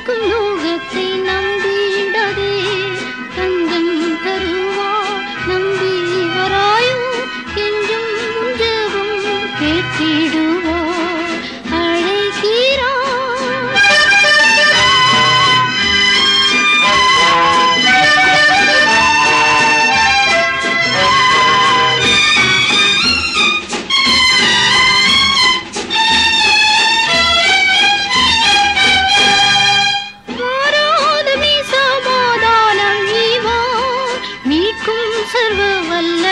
एक लुगती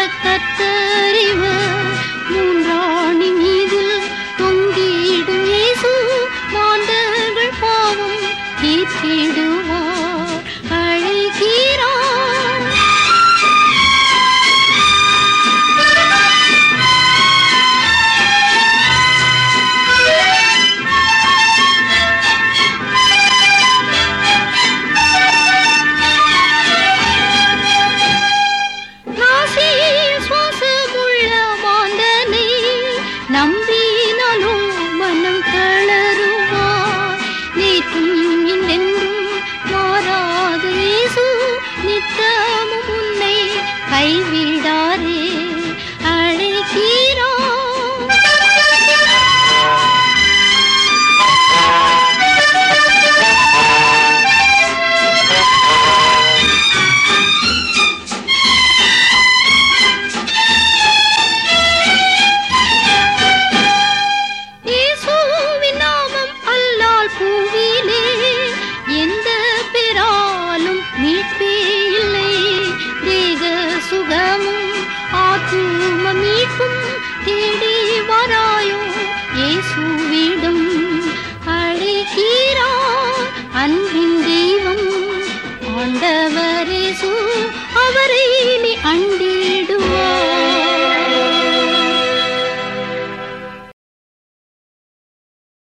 வல்ல